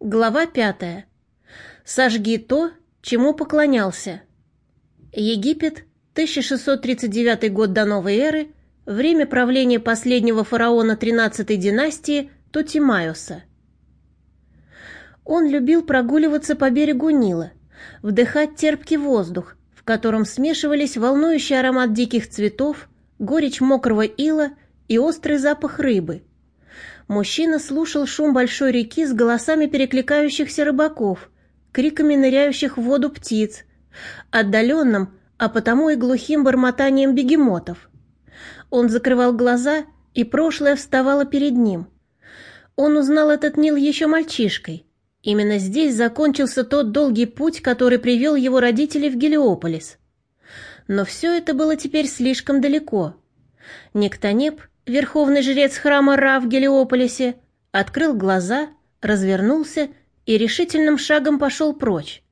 Глава пятая. Сожги то, чему поклонялся. Египет, 1639 год до новой эры, время правления последнего фараона 13-й династии Тутимайоса. Он любил прогуливаться по берегу Нила, вдыхать терпкий воздух, в котором смешивались волнующий аромат диких цветов, горечь мокрого ила и острый запах рыбы – Мужчина слушал шум большой реки с голосами перекликающихся рыбаков, криками ныряющих в воду птиц, отдаленным, а потому и глухим бормотанием бегемотов. Он закрывал глаза, и прошлое вставало перед ним. Он узнал этот Нил еще мальчишкой. Именно здесь закончился тот долгий путь, который привел его родителей в Гелиополис. Но все это было теперь слишком далеко. Нектонеп верховный жрец храма Ра в Гелиополисе, открыл глаза, развернулся и решительным шагом пошел прочь.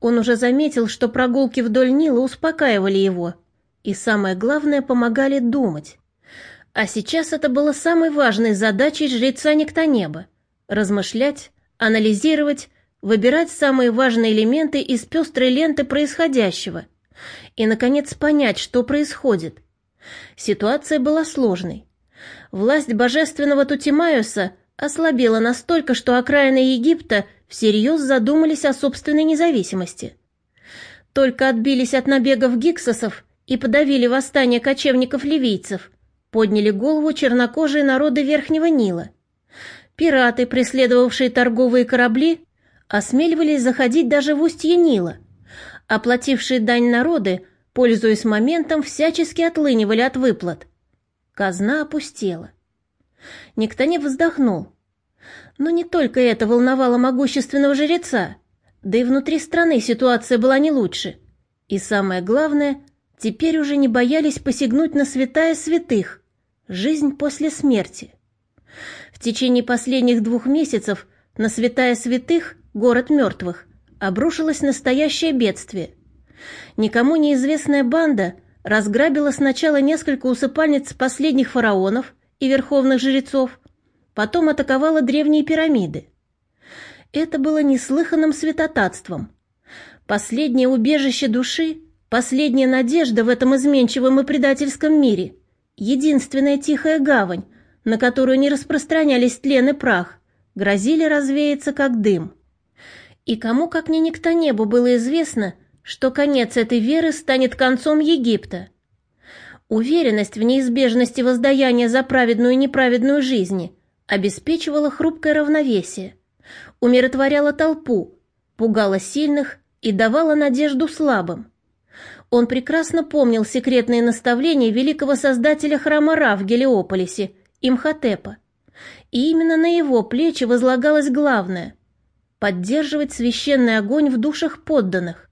Он уже заметил, что прогулки вдоль Нила успокаивали его, и самое главное, помогали думать. А сейчас это было самой важной задачей жреца Нектонеба — размышлять, анализировать, выбирать самые важные элементы из пестрой ленты происходящего и, наконец, понять, что происходит — Ситуация была сложной. Власть божественного Тутимаюса ослабела настолько, что окраины Египта всерьез задумались о собственной независимости. Только отбились от набегов гиксосов и подавили восстание кочевников-ливийцев, подняли голову чернокожие народы Верхнего Нила. Пираты, преследовавшие торговые корабли, осмеливались заходить даже в устье Нила. Оплатившие дань народы – пользуясь моментом, всячески отлынивали от выплат. Казна опустела. Никто не вздохнул. Но не только это волновало могущественного жреца, да и внутри страны ситуация была не лучше. И самое главное, теперь уже не боялись посягнуть на святая святых, жизнь после смерти. В течение последних двух месяцев на святая святых, город мертвых, обрушилось настоящее бедствие. Никому неизвестная банда разграбила сначала несколько усыпальниц последних фараонов и верховных жрецов, потом атаковала древние пирамиды. Это было неслыханным святотатством. Последнее убежище души, последняя надежда в этом изменчивом и предательском мире, единственная тихая гавань, на которую не распространялись тлен и прах, грозили развеяться как дым. И кому, как ни никто небу, было известно – что конец этой веры станет концом Египта. Уверенность в неизбежности воздаяния за праведную и неправедную жизни обеспечивала хрупкое равновесие, умиротворяла толпу, пугала сильных и давала надежду слабым. Он прекрасно помнил секретные наставления великого создателя храма Ра в Гелиополисе, Имхотепа. И именно на его плечи возлагалось главное – поддерживать священный огонь в душах подданных.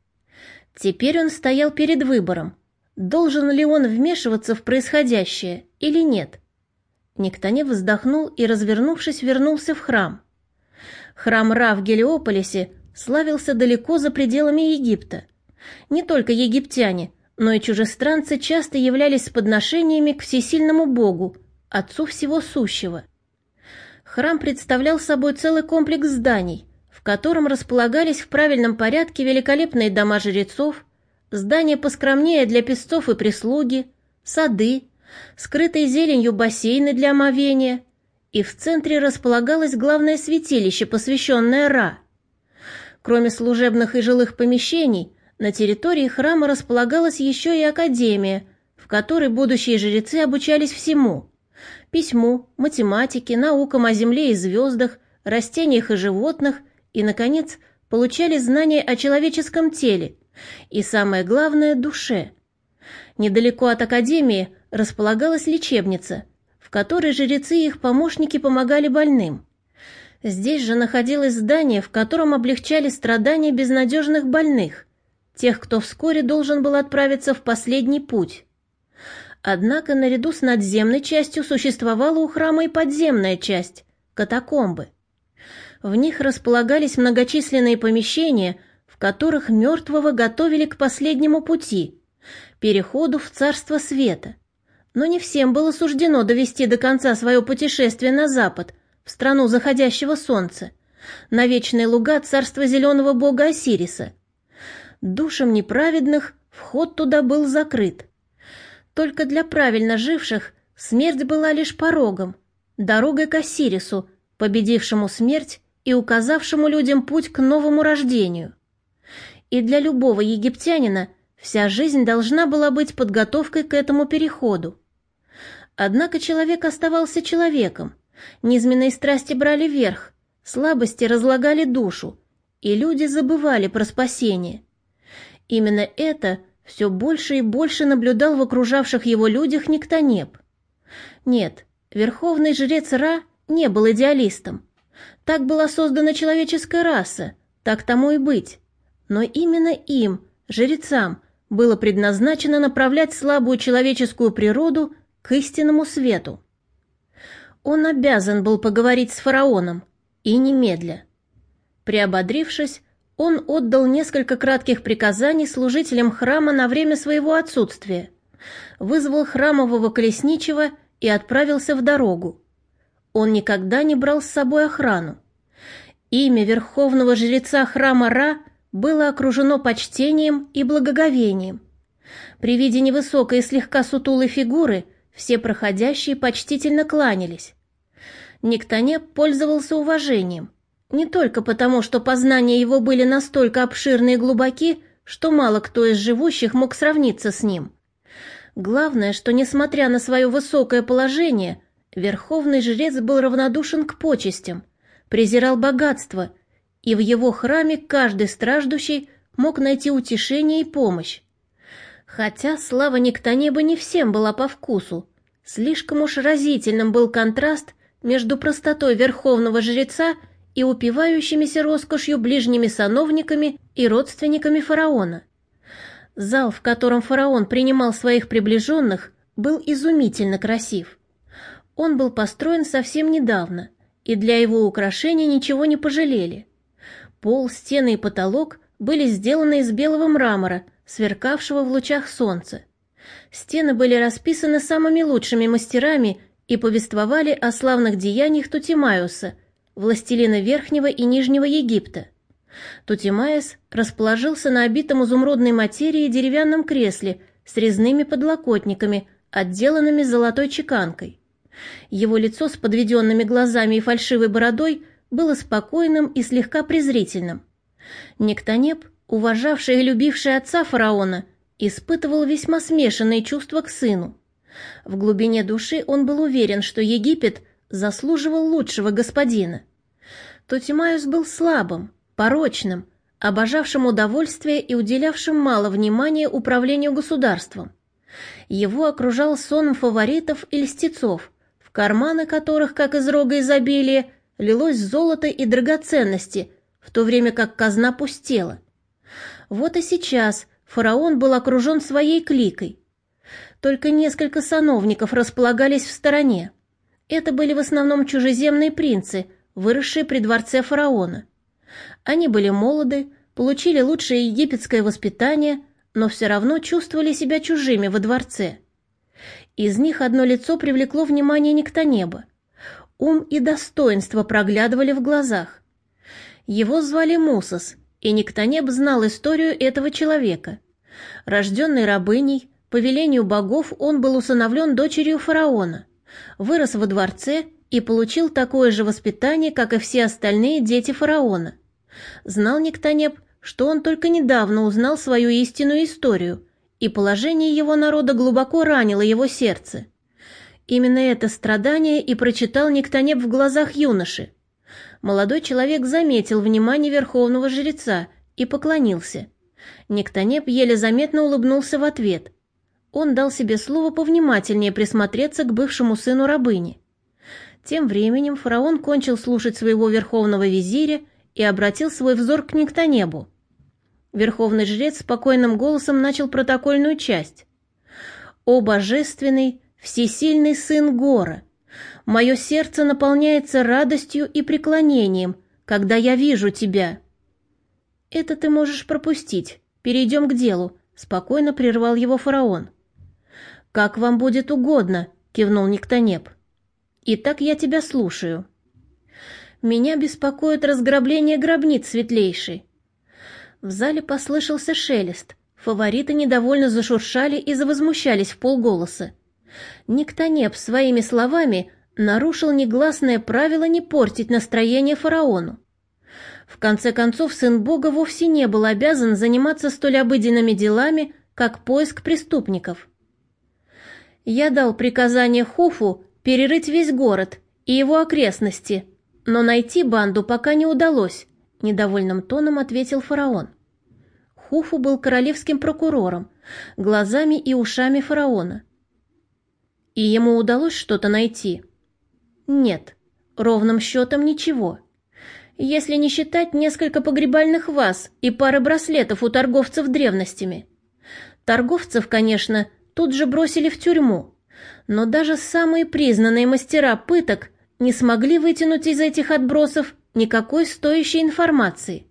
Теперь он стоял перед выбором, должен ли он вмешиваться в происходящее или нет. Никтоне вздохнул и, развернувшись, вернулся в храм. Храм Ра в Гелиополисе славился далеко за пределами Египта. Не только египтяне, но и чужестранцы часто являлись с подношениями к всесильному Богу, Отцу всего сущего. Храм представлял собой целый комплекс зданий – котором располагались в правильном порядке великолепные дома жрецов, здания поскромнее для песцов и прислуги, сады, скрытые зеленью бассейны для омовения, и в центре располагалось главное святилище, посвященное Ра. Кроме служебных и жилых помещений, на территории храма располагалась еще и академия, в которой будущие жрецы обучались всему – письму, математике, наукам о Земле и звездах, растениях и животных – и, наконец, получали знания о человеческом теле и, самое главное, душе. Недалеко от академии располагалась лечебница, в которой жрецы и их помощники помогали больным. Здесь же находилось здание, в котором облегчали страдания безнадежных больных, тех, кто вскоре должен был отправиться в последний путь. Однако наряду с надземной частью существовала у храма и подземная часть – катакомбы. В них располагались многочисленные помещения, в которых мертвого готовили к последнему пути, переходу в царство света. Но не всем было суждено довести до конца свое путешествие на запад, в страну заходящего солнца, на вечные луга царства зеленого бога Осириса. Душам неправедных вход туда был закрыт. Только для правильно живших смерть была лишь порогом, дорогой к Осирису, победившему смерть и указавшему людям путь к новому рождению. И для любого египтянина вся жизнь должна была быть подготовкой к этому переходу. Однако человек оставался человеком, низменные страсти брали верх, слабости разлагали душу, и люди забывали про спасение. Именно это все больше и больше наблюдал в окружавших его людях Никтонеп. Нет, верховный жрец Ра не был идеалистом. Так была создана человеческая раса, так тому и быть. Но именно им, жрецам, было предназначено направлять слабую человеческую природу к истинному свету. Он обязан был поговорить с фараоном, и немедля. Приободрившись, он отдал несколько кратких приказаний служителям храма на время своего отсутствия, вызвал храмового колесничего и отправился в дорогу. Он никогда не брал с собой охрану. Имя верховного жреца храма Ра было окружено почтением и благоговением. При виде невысокой и слегка сутулой фигуры все проходящие почтительно кланялись. Никтоне пользовался уважением, не только потому, что познания его были настолько обширны и глубоки, что мало кто из живущих мог сравниться с ним. Главное, что, несмотря на свое высокое положение, верховный жрец был равнодушен к почестям, презирал богатство, и в его храме каждый страждущий мог найти утешение и помощь. Хотя слава Никтонеба не всем была по вкусу, слишком уж разительным был контраст между простотой верховного жреца и упивающимися роскошью ближними сановниками и родственниками фараона. Зал, в котором фараон принимал своих приближенных, был изумительно красив. Он был построен совсем недавно, и для его украшения ничего не пожалели. Пол, стены и потолок были сделаны из белого мрамора, сверкавшего в лучах солнца. Стены были расписаны самыми лучшими мастерами и повествовали о славных деяниях Тутимаюса – властелина Верхнего и Нижнего Египта. Тутимаес расположился на обитом изумрудной материи деревянном кресле с резными подлокотниками, отделанными золотой чеканкой. Его лицо с подведенными глазами и фальшивой бородой было спокойным и слегка презрительным. Никтонеп, уважавший и любивший отца фараона, испытывал весьма смешанные чувства к сыну. В глубине души он был уверен, что Египет заслуживал лучшего господина. Тотимаюс был слабым, порочным, обожавшим удовольствие и уделявшим мало внимания управлению государством. Его окружал сон фаворитов и льстецов, карманы которых, как из рога изобилия, лилось золото и драгоценности, в то время как казна пустела. Вот и сейчас фараон был окружен своей кликой. Только несколько сановников располагались в стороне. Это были в основном чужеземные принцы, выросшие при дворце фараона. Они были молоды, получили лучшее египетское воспитание, но все равно чувствовали себя чужими во дворце. Из них одно лицо привлекло внимание Никтонеба. Ум и достоинство проглядывали в глазах. Его звали Мусос, и Никтонеб знал историю этого человека. Рожденный рабыней, по велению богов он был усыновлен дочерью фараона – вырос во дворце и получил такое же воспитание, как и все остальные дети фараона. Знал Никтонеп, что он только недавно узнал свою истинную историю, и положение его народа глубоко ранило его сердце. Именно это страдание и прочитал Никтонеп в глазах юноши. Молодой человек заметил внимание верховного жреца и поклонился. Никтонеп еле заметно улыбнулся в ответ – он дал себе слово повнимательнее присмотреться к бывшему сыну рабыни. Тем временем фараон кончил слушать своего верховного визиря и обратил свой взор к Никтонебу. Верховный жрец спокойным голосом начал протокольную часть. «О божественный, всесильный сын Гора! Мое сердце наполняется радостью и преклонением, когда я вижу тебя!» «Это ты можешь пропустить. Перейдем к делу», — спокойно прервал его фараон. «Как вам будет угодно», — кивнул Никтонеп. «Итак, я тебя слушаю». Меня беспокоит разграбление гробниц светлейшей. В зале послышался шелест. Фавориты недовольно зашуршали и завозмущались в полголоса. Никтонеп своими словами нарушил негласное правило не портить настроение фараону. В конце концов, сын Бога вовсе не был обязан заниматься столь обыденными делами, как поиск преступников. Я дал приказание Хуфу перерыть весь город и его окрестности, но найти банду пока не удалось, недовольным тоном ответил фараон. Хуфу был королевским прокурором, глазами и ушами фараона. И ему удалось что-то найти? Нет, ровным счетом ничего. Если не считать несколько погребальных ваз и пары браслетов у торговцев древностями. Торговцев, конечно, тут же бросили в тюрьму, но даже самые признанные мастера пыток не смогли вытянуть из этих отбросов никакой стоящей информации.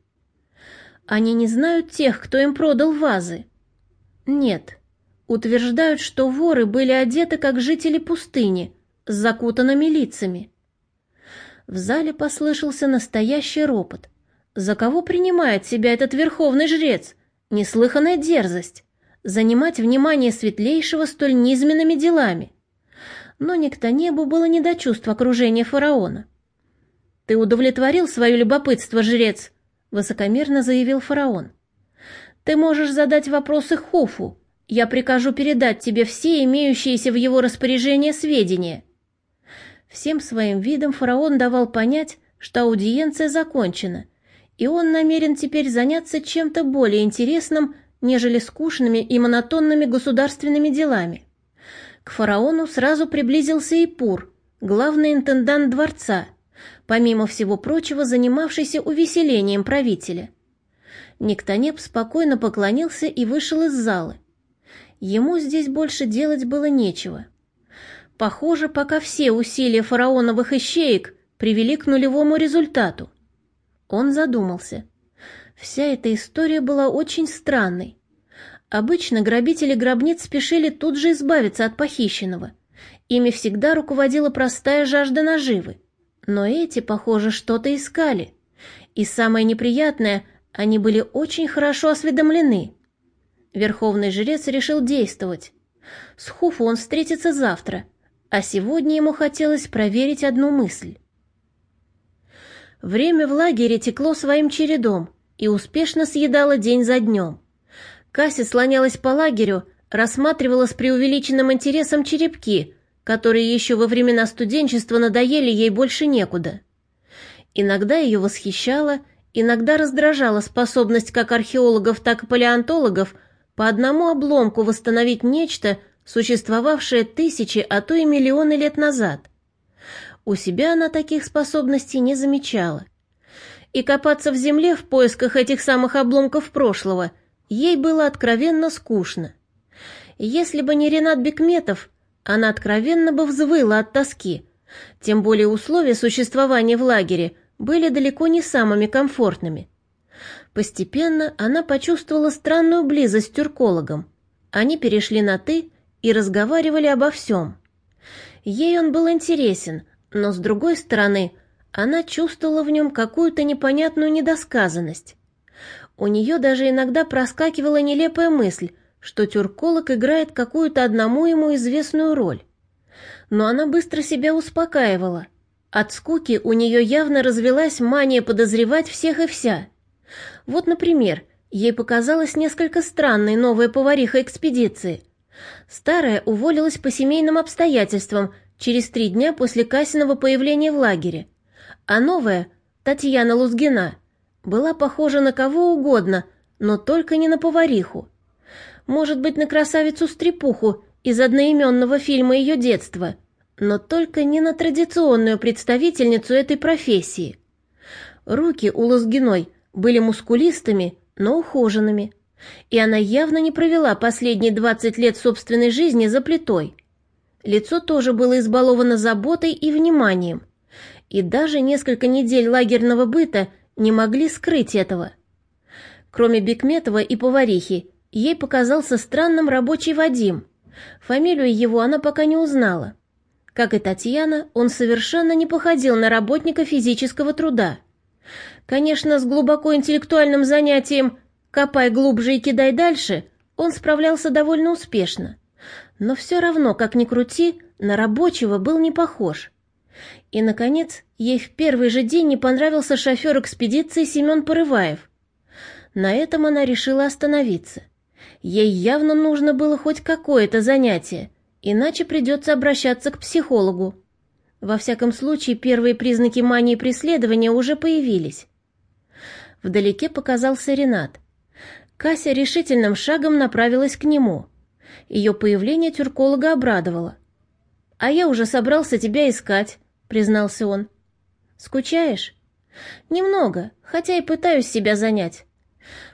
Они не знают тех, кто им продал вазы. Нет, утверждают, что воры были одеты как жители пустыни, с закутанными лицами. В зале послышался настоящий ропот. За кого принимает себя этот верховный жрец? Неслыханная дерзость. Занимать внимание светлейшего столь низменными делами. Но никто небу было не до чувств окружения фараона. «Ты удовлетворил свое любопытство, жрец?» — высокомерно заявил фараон. «Ты можешь задать вопросы Хуфу. Я прикажу передать тебе все имеющиеся в его распоряжении сведения». Всем своим видом фараон давал понять, что аудиенция закончена, и он намерен теперь заняться чем-то более интересным, нежели скучными и монотонными государственными делами. К фараону сразу приблизился и Пур, главный интендант дворца, помимо всего прочего занимавшийся увеселением правителя. Никтонеп спокойно поклонился и вышел из зала. Ему здесь больше делать было нечего. Похоже, пока все усилия фараоновых ищеек привели к нулевому результату. Он задумался. Вся эта история была очень странной. Обычно грабители гробниц спешили тут же избавиться от похищенного. Ими всегда руководила простая жажда наживы. Но эти, похоже, что-то искали. И самое неприятное, они были очень хорошо осведомлены. Верховный жрец решил действовать. С Хуфу он встретится завтра, а сегодня ему хотелось проверить одну мысль. Время в лагере текло своим чередом и успешно съедало день за днем. Касси слонялась по лагерю, рассматривала с преувеличенным интересом черепки, которые еще во времена студенчества надоели ей больше некуда. Иногда ее восхищала, иногда раздражала способность как археологов, так и палеонтологов по одному обломку восстановить нечто, существовавшее тысячи, а то и миллионы лет назад. У себя она таких способностей не замечала. И копаться в земле в поисках этих самых обломков прошлого ей было откровенно скучно. Если бы не Ренат Бекметов, она откровенно бы взвыла от тоски. Тем более условия существования в лагере были далеко не самыми комфортными. Постепенно она почувствовала странную близость с тюркологом. Они перешли на «ты» и разговаривали обо всем. Ей он был интересен, но, с другой стороны, она чувствовала в нем какую-то непонятную недосказанность. У нее даже иногда проскакивала нелепая мысль, что тюрколог играет какую-то одному ему известную роль. Но она быстро себя успокаивала. От скуки у нее явно развелась мания подозревать всех и вся. Вот, например, ей показалась несколько странной новая повариха экспедиции. Старая уволилась по семейным обстоятельствам через три дня после Касиного появления в лагере, а новая, Татьяна Лузгина, была похожа на кого угодно, но только не на повариху может быть, на красавицу-стрепуху из одноименного фильма ее детства, но только не на традиционную представительницу этой профессии. Руки у Лозгиной были мускулистыми, но ухоженными, и она явно не провела последние 20 лет собственной жизни за плитой. Лицо тоже было избаловано заботой и вниманием, и даже несколько недель лагерного быта не могли скрыть этого. Кроме Бекметова и поварихи, Ей показался странным рабочий Вадим. Фамилию его она пока не узнала. Как и Татьяна, он совершенно не походил на работника физического труда. Конечно, с глубоко интеллектуальным занятием «копай глубже и кидай дальше» он справлялся довольно успешно. Но все равно, как ни крути, на рабочего был не похож. И, наконец, ей в первый же день не понравился шофер экспедиции Семен Порываев. На этом она решила остановиться. Ей явно нужно было хоть какое-то занятие, иначе придется обращаться к психологу. Во всяком случае, первые признаки мании преследования уже появились. Вдалеке показался Ренат. Кася решительным шагом направилась к нему. Ее появление тюрколога обрадовало. «А я уже собрался тебя искать», — признался он. «Скучаешь?» «Немного, хотя и пытаюсь себя занять.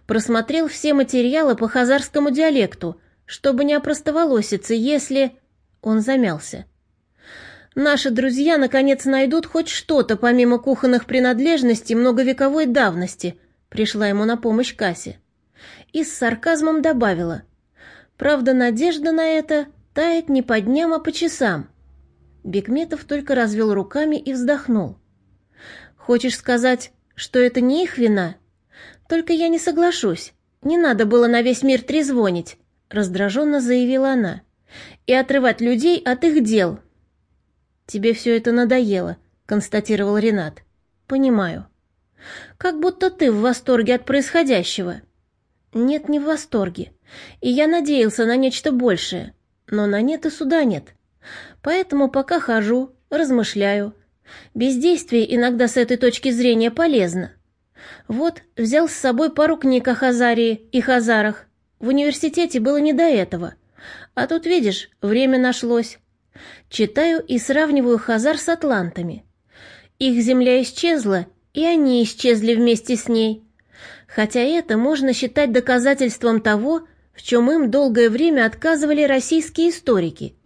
Просмотрел все материалы по хазарскому диалекту, чтобы не опростоволоситься, если...» Он замялся. «Наши друзья наконец найдут хоть что-то помимо кухонных принадлежностей многовековой давности», пришла ему на помощь Кассе. И с сарказмом добавила. «Правда, надежда на это тает не по дням, а по часам». Бекметов только развел руками и вздохнул. «Хочешь сказать, что это не их вина? Только я не соглашусь. Не надо было на весь мир трезвонить», — раздраженно заявила она, «и отрывать людей от их дел». «Тебе все это надоело», — констатировал Ренат. «Понимаю». «Как будто ты в восторге от происходящего». «Нет, не в восторге. И я надеялся на нечто большее. Но на нет и суда нет. Поэтому пока хожу, размышляю. Бездействие иногда с этой точки зрения полезно. Вот, взял с собой пару книг о Хазарии и Хазарах. В университете было не до этого. А тут, видишь, время нашлось. Читаю и сравниваю Хазар с атлантами. Их земля исчезла, и они исчезли вместе с ней. Хотя это можно считать доказательством того, в чем им долгое время отказывали российские историки –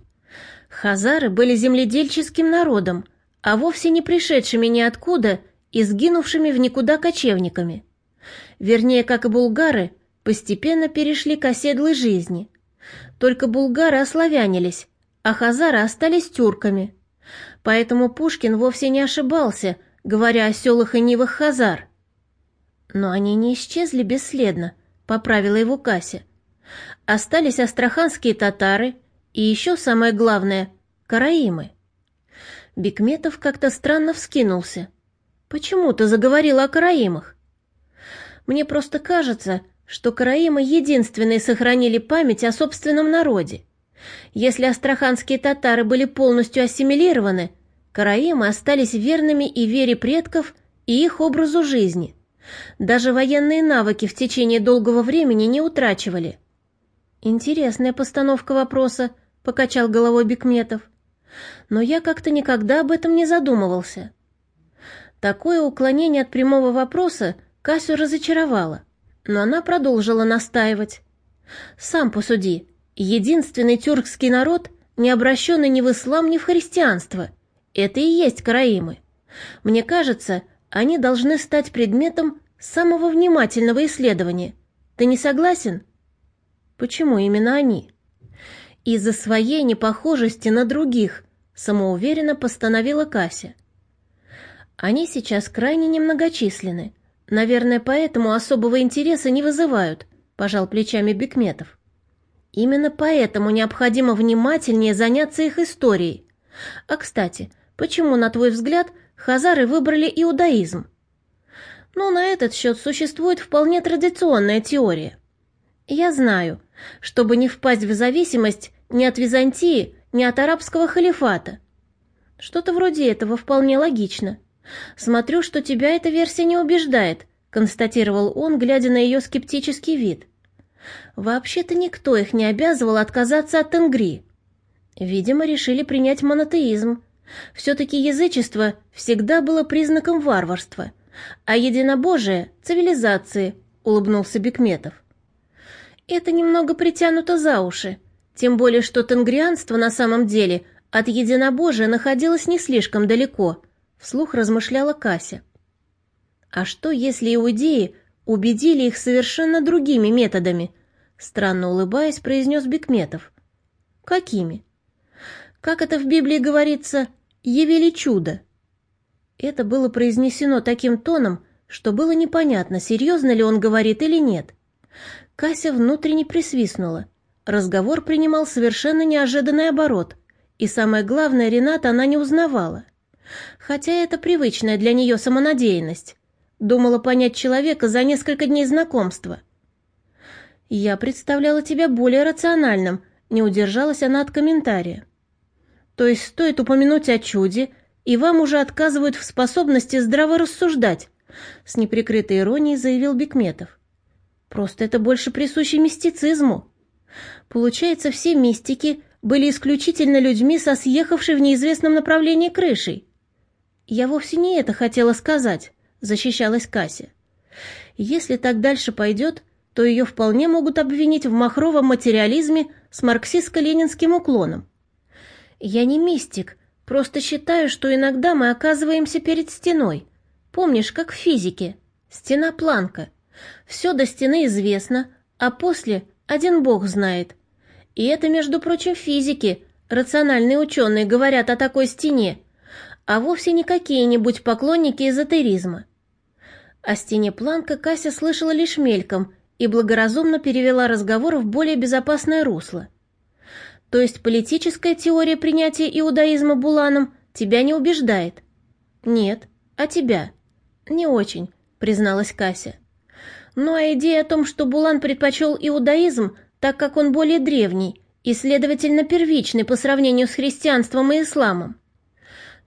Хазары были земледельческим народом, а вовсе не пришедшими ниоткуда и сгинувшими в никуда кочевниками. Вернее, как и булгары, постепенно перешли к оседлой жизни. Только булгары ославянились, а хазары остались тюрками. Поэтому Пушкин вовсе не ошибался, говоря о селах и нивах хазар. Но они не исчезли бесследно, поправила его Кася. Остались астраханские татары и еще самое главное — караимы. Бекметов как-то странно вскинулся. «Почему ты заговорила о караимах?» «Мне просто кажется, что караимы единственные сохранили память о собственном народе. Если астраханские татары были полностью ассимилированы, караимы остались верными и вере предков, и их образу жизни. Даже военные навыки в течение долгого времени не утрачивали». Интересная постановка вопроса, покачал головой Бекметов. Но я как-то никогда об этом не задумывался. Такое уклонение от прямого вопроса Касю разочаровало, но она продолжила настаивать. «Сам посуди, единственный тюркский народ, не обращенный ни в ислам, ни в христианство. Это и есть караимы. Мне кажется, они должны стать предметом самого внимательного исследования. Ты не согласен?» «Почему именно они?» из-за своей непохожести на других, самоуверенно постановила Кася. Они сейчас крайне немногочисленны. Наверное, поэтому особого интереса не вызывают, пожал плечами Бекметов. Именно поэтому необходимо внимательнее заняться их историей. А, кстати, почему, на твой взгляд, хазары выбрали иудаизм? Ну, на этот счет существует вполне традиционная теория. Я знаю, чтобы не впасть в зависимость, ни от Византии, ни от арабского халифата. Что-то вроде этого вполне логично. Смотрю, что тебя эта версия не убеждает, констатировал он, глядя на ее скептический вид. Вообще-то никто их не обязывал отказаться от тенгри. Видимо, решили принять монотеизм. Все-таки язычество всегда было признаком варварства, а единобожие — цивилизации, улыбнулся Бекметов. Это немного притянуто за уши, тем более, что тенгрианство на самом деле от единобожия находилось не слишком далеко, вслух размышляла Кася. А что, если иудеи убедили их совершенно другими методами? Странно улыбаясь, произнес Бекметов. Какими? Как это в Библии говорится, явили чудо. Это было произнесено таким тоном, что было непонятно, серьезно ли он говорит или нет. Кася внутренне присвистнула. Разговор принимал совершенно неожиданный оборот, и самое главное, Рената она не узнавала. Хотя это привычная для нее самонадеянность. Думала понять человека за несколько дней знакомства. «Я представляла тебя более рациональным», — не удержалась она от комментария. «То есть стоит упомянуть о чуде, и вам уже отказывают в способности здраво рассуждать», — с неприкрытой иронией заявил Бекметов. «Просто это больше присуще мистицизму. Получается, все мистики были исключительно людьми со съехавшей в неизвестном направлении крышей. Я вовсе не это хотела сказать защищалась Кася. Если так дальше пойдет, то ее вполне могут обвинить в махровом материализме с марксистско-ленинским уклоном. Я не мистик, просто считаю, что иногда мы оказываемся перед стеной. Помнишь, как в физике? Стена планка. Все до стены известно, а после один бог знает. И это, между прочим, физики, рациональные ученые говорят о такой стене, а вовсе не какие-нибудь поклонники эзотеризма. О стене Планка Кася слышала лишь мельком и благоразумно перевела разговор в более безопасное русло. То есть политическая теория принятия иудаизма Буланом тебя не убеждает? Нет. А тебя? Не очень, призналась Кася. Ну а идея о том, что Булан предпочел иудаизм, так как он более древний и, следовательно, первичный по сравнению с христианством и исламом,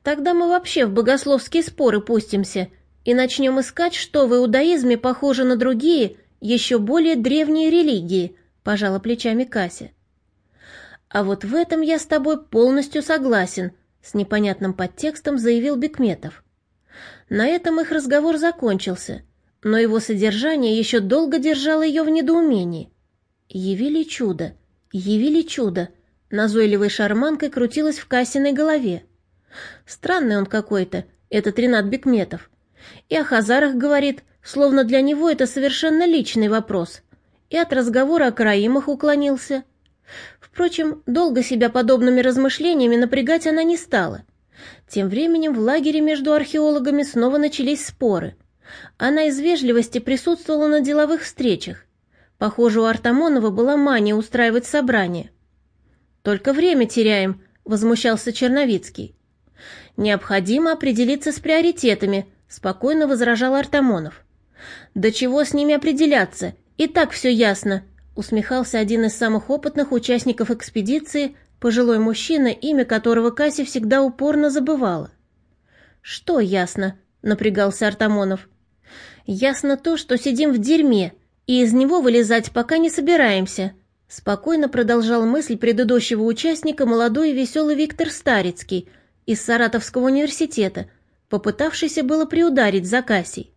Тогда мы вообще в богословские споры пустимся и начнем искать, что в иудаизме похоже на другие, еще более древние религии, пожала плечами Кася. А вот в этом я с тобой полностью согласен, с непонятным подтекстом заявил Бекметов. На этом их разговор закончился, но его содержание еще долго держало ее в недоумении. Явили чудо, явили чудо, назойливой шарманкой крутилась в Касиной голове. Странный он какой-то, этот Ренат Бекметов. И о Хазарах говорит, словно для него это совершенно личный вопрос. И от разговора о Караимах уклонился. Впрочем, долго себя подобными размышлениями напрягать она не стала. Тем временем в лагере между археологами снова начались споры. Она из вежливости присутствовала на деловых встречах. Похоже, у Артамонова была мания устраивать собрания. «Только время теряем», — возмущался Черновицкий. «Необходимо определиться с приоритетами», — спокойно возражал Артамонов. «Да чего с ними определяться? И так все ясно», — усмехался один из самых опытных участников экспедиции, пожилой мужчина, имя которого Кася всегда упорно забывала. «Что ясно?» — напрягался Артамонов. «Ясно то, что сидим в дерьме, и из него вылезать пока не собираемся», — спокойно продолжал мысль предыдущего участника молодой и веселый Виктор Старицкий, из Саратовского университета, попытавшийся было приударить за Кассей.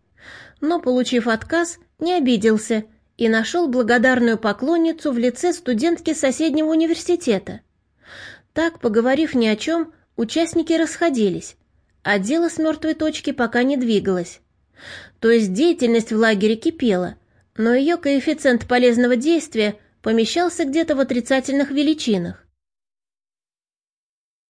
Но, получив отказ, не обиделся и нашел благодарную поклонницу в лице студентки соседнего университета. Так, поговорив ни о чем, участники расходились, а дело с мертвой точки пока не двигалось. То есть деятельность в лагере кипела, но ее коэффициент полезного действия помещался где-то в отрицательных величинах.